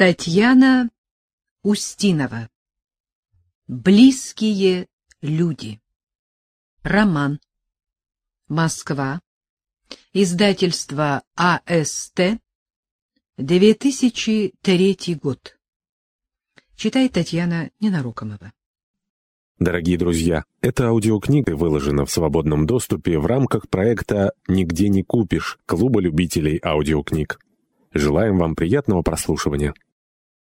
Татьяна Устинова. Близкие люди. Роман. Москва. Издательство АСТ. 2003 год. Читает Татьяна Ненарокомова. Дорогие друзья, эта аудиокнига выложена в свободном доступе в рамках проекта «Нигде не купишь» Клуба любителей аудиокниг. Желаем вам приятного прослушивания.